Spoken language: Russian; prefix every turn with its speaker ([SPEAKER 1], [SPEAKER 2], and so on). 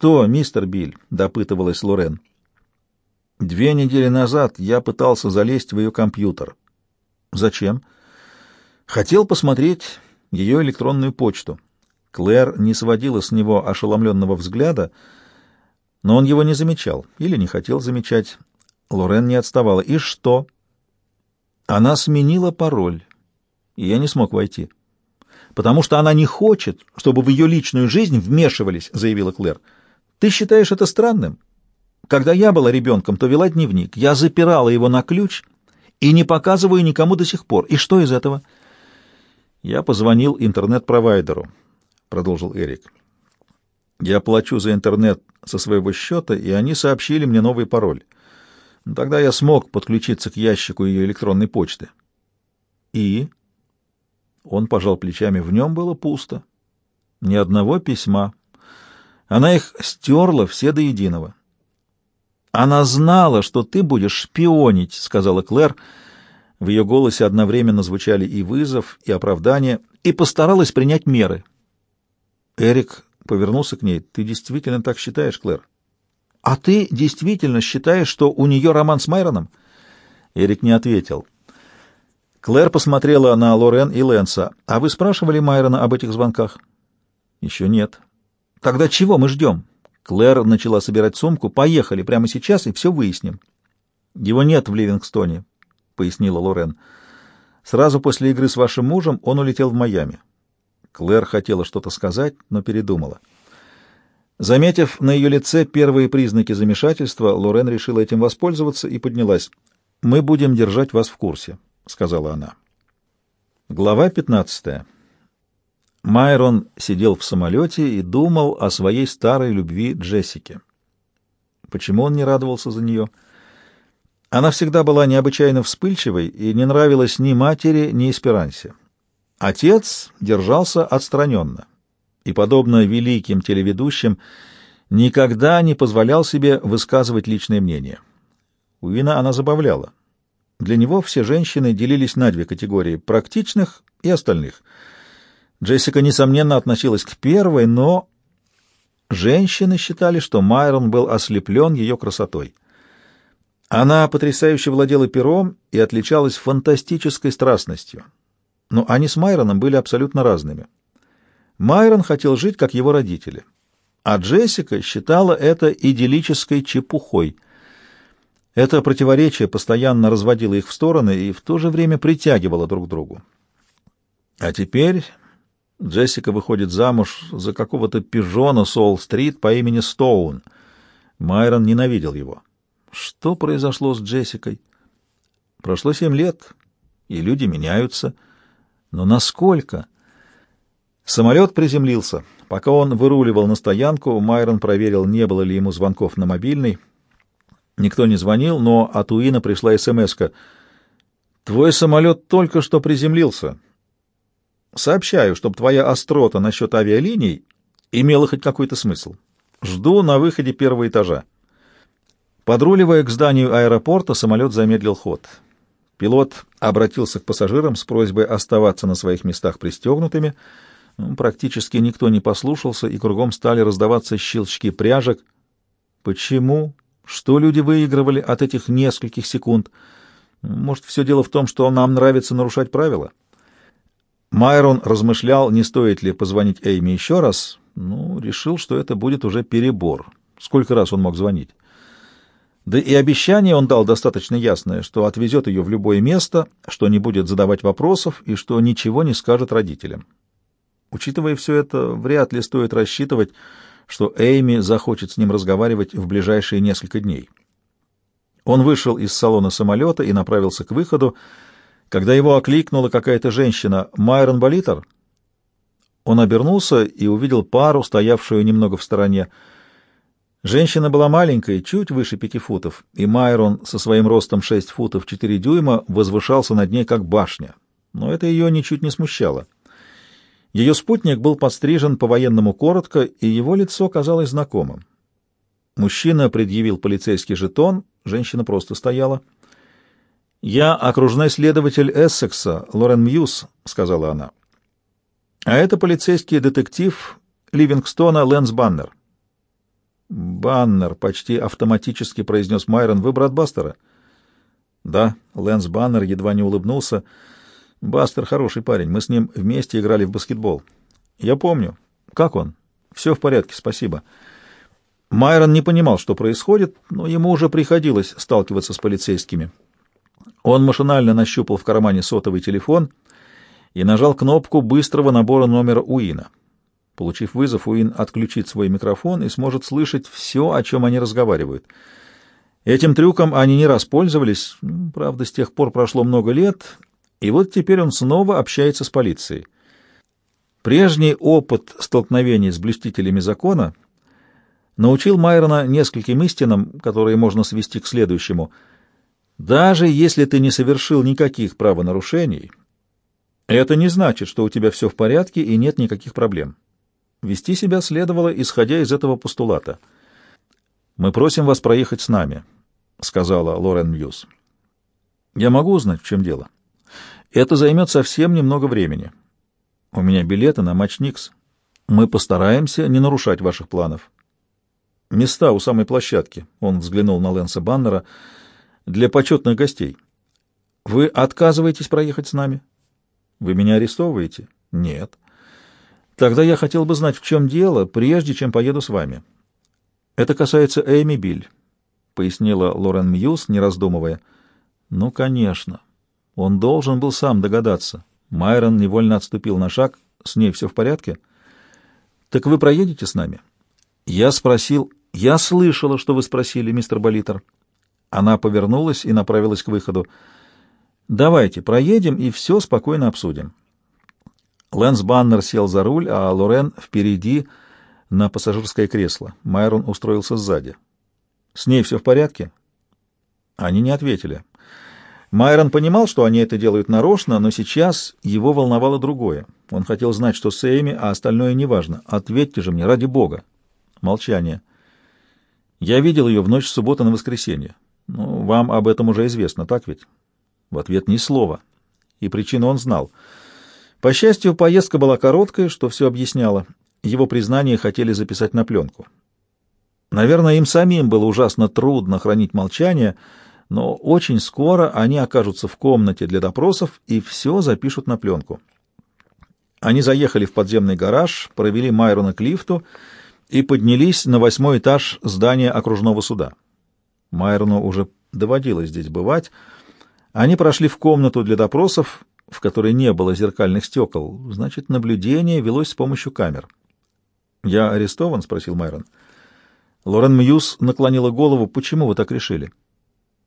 [SPEAKER 1] «Что, мистер Биль?» — допытывалась Лорен. «Две недели назад я пытался залезть в ее компьютер». «Зачем?» «Хотел посмотреть ее электронную почту». Клэр не сводила с него ошеломленного взгляда, но он его не замечал или не хотел замечать. Лорен не отставала. «И что?» Она сменила пароль, и я не смог войти. «Потому что она не хочет, чтобы в ее личную жизнь вмешивались», — заявила Клэр. «Ты считаешь это странным? Когда я была ребенком, то вела дневник. Я запирала его на ключ и не показываю никому до сих пор. И что из этого?» «Я позвонил интернет-провайдеру», — продолжил Эрик. «Я плачу за интернет со своего счета, и они сообщили мне новый пароль». Тогда я смог подключиться к ящику ее электронной почты. И? Он пожал плечами. В нем было пусто. Ни одного письма. Она их стерла все до единого. «Она знала, что ты будешь шпионить», — сказала Клэр. В ее голосе одновременно звучали и вызов, и оправдание, и постаралась принять меры. Эрик повернулся к ней. «Ты действительно так считаешь, Клэр?» «А ты действительно считаешь, что у нее роман с Майроном?» Эрик не ответил. Клэр посмотрела на Лорен и Лэнса. «А вы спрашивали Майрона об этих звонках?» «Еще нет». «Тогда чего мы ждем?» Клэр начала собирать сумку. «Поехали прямо сейчас и все выясним». «Его нет в Ливингстоне», — пояснила Лорен. «Сразу после игры с вашим мужем он улетел в Майами». Клэр хотела что-то сказать, но передумала. Заметив на ее лице первые признаки замешательства, Лорен решила этим воспользоваться и поднялась. «Мы будем держать вас в курсе», — сказала она. Глава 15. Майрон сидел в самолете и думал о своей старой любви Джессике. Почему он не радовался за нее? Она всегда была необычайно вспыльчивой и не нравилась ни матери, ни Эсперансе. Отец держался отстраненно и, подобно великим телеведущим, никогда не позволял себе высказывать личное мнение. Уина она забавляла. Для него все женщины делились на две категории — практичных и остальных. Джессика, несомненно, относилась к первой, но женщины считали, что Майрон был ослеплен ее красотой. Она потрясающе владела пером и отличалась фантастической страстностью. Но они с Майроном были абсолютно разными. Майрон хотел жить, как его родители, а Джессика считала это идиллической чепухой. Это противоречие постоянно разводило их в стороны и в то же время притягивало друг к другу. А теперь Джессика выходит замуж за какого-то пижона Соул-стрит по имени Стоун. Майрон ненавидел его. Что произошло с Джессикой? Прошло семь лет, и люди меняются. Но насколько? Самолет приземлился. Пока он выруливал на стоянку, Майрон проверил, не было ли ему звонков на мобильный. Никто не звонил, но от Уина пришла смс -ка. «Твой самолет только что приземлился. Сообщаю, чтобы твоя острота насчет авиалиний имела хоть какой-то смысл. Жду на выходе первого этажа». Подруливая к зданию аэропорта, самолет замедлил ход. Пилот обратился к пассажирам с просьбой оставаться на своих местах пристегнутыми, ну, практически никто не послушался, и кругом стали раздаваться щелчки пряжек. Почему? Что люди выигрывали от этих нескольких секунд? Может, все дело в том, что нам нравится нарушать правила? Майрон размышлял, не стоит ли позвонить Эйми еще раз. Ну, решил, что это будет уже перебор. Сколько раз он мог звонить? Да и обещание он дал достаточно ясное, что отвезет ее в любое место, что не будет задавать вопросов и что ничего не скажет родителям. Учитывая все это, вряд ли стоит рассчитывать, что Эйми захочет с ним разговаривать в ближайшие несколько дней. Он вышел из салона самолета и направился к выходу, когда его окликнула какая-то женщина «Майрон Болитер». Он обернулся и увидел пару, стоявшую немного в стороне. Женщина была маленькой, чуть выше пяти футов, и Майрон со своим ростом шесть футов четыре дюйма возвышался над ней как башня. Но это ее ничуть не смущало. Ее спутник был подстрижен по-военному коротко, и его лицо казалось знакомым. Мужчина предъявил полицейский жетон, женщина просто стояла. «Я окружной следователь Эссекса, Лорен Мьюз», — сказала она. «А это полицейский детектив Ливингстона Лэнс Баннер». «Баннер», — почти автоматически произнес Майрон, — «вы брат Бастера?» «Да», — Лэнс Баннер едва не улыбнулся. «Бастер хороший парень, мы с ним вместе играли в баскетбол». «Я помню. Как он?» «Все в порядке, спасибо». Майрон не понимал, что происходит, но ему уже приходилось сталкиваться с полицейскими. Он машинально нащупал в кармане сотовый телефон и нажал кнопку быстрого набора номера Уина. Получив вызов, Уин отключит свой микрофон и сможет слышать все, о чем они разговаривают. Этим трюком они не раз пользовались, правда, с тех пор прошло много лет, и вот теперь он снова общается с полицией. Прежний опыт столкновений с блюстителями закона научил Майрона нескольким истинам, которые можно свести к следующему. Даже если ты не совершил никаких правонарушений, это не значит, что у тебя все в порядке и нет никаких проблем. Вести себя следовало, исходя из этого постулата. «Мы просим вас проехать с нами», — сказала Лорен Мьюз. «Я могу узнать, в чем дело?» «Это займет совсем немного времени. У меня билеты на матч Никс. Мы постараемся не нарушать ваших планов». «Места у самой площадки», — он взглянул на Лэнса Баннера, — «для почетных гостей. Вы отказываетесь проехать с нами?» «Вы меня арестовываете?» «Нет». Тогда я хотел бы знать, в чем дело, прежде чем поеду с вами. Это касается Эми Биль, — пояснила Лорен Мьюз, не раздумывая. Ну, конечно. Он должен был сам догадаться. Майрон невольно отступил на шаг. С ней все в порядке? Так вы проедете с нами? Я спросил... Я слышала, что вы спросили, мистер Болитер. Она повернулась и направилась к выходу. Давайте проедем и все спокойно обсудим. Лэнс Баннер сел за руль, а Лорен впереди на пассажирское кресло. Майрон устроился сзади. «С ней все в порядке?» Они не ответили. Майрон понимал, что они это делают нарочно, но сейчас его волновало другое. Он хотел знать, что с Эйми, а остальное неважно. «Ответьте же мне, ради бога!» Молчание. «Я видел ее в ночь с субботы на воскресенье. Ну, вам об этом уже известно, так ведь?» В ответ ни слова. И причину он знал — по счастью, поездка была короткая, что все объясняло. Его признание хотели записать на пленку. Наверное, им самим было ужасно трудно хранить молчание, но очень скоро они окажутся в комнате для допросов и все запишут на пленку. Они заехали в подземный гараж, провели Майрона к лифту и поднялись на восьмой этаж здания окружного суда. Майрону уже доводилось здесь бывать. Они прошли в комнату для допросов, в которой не было зеркальных стекол, значит, наблюдение велось с помощью камер. «Я арестован?» — спросил Майрон. Лорен Мьюз наклонила голову. «Почему вы так решили?»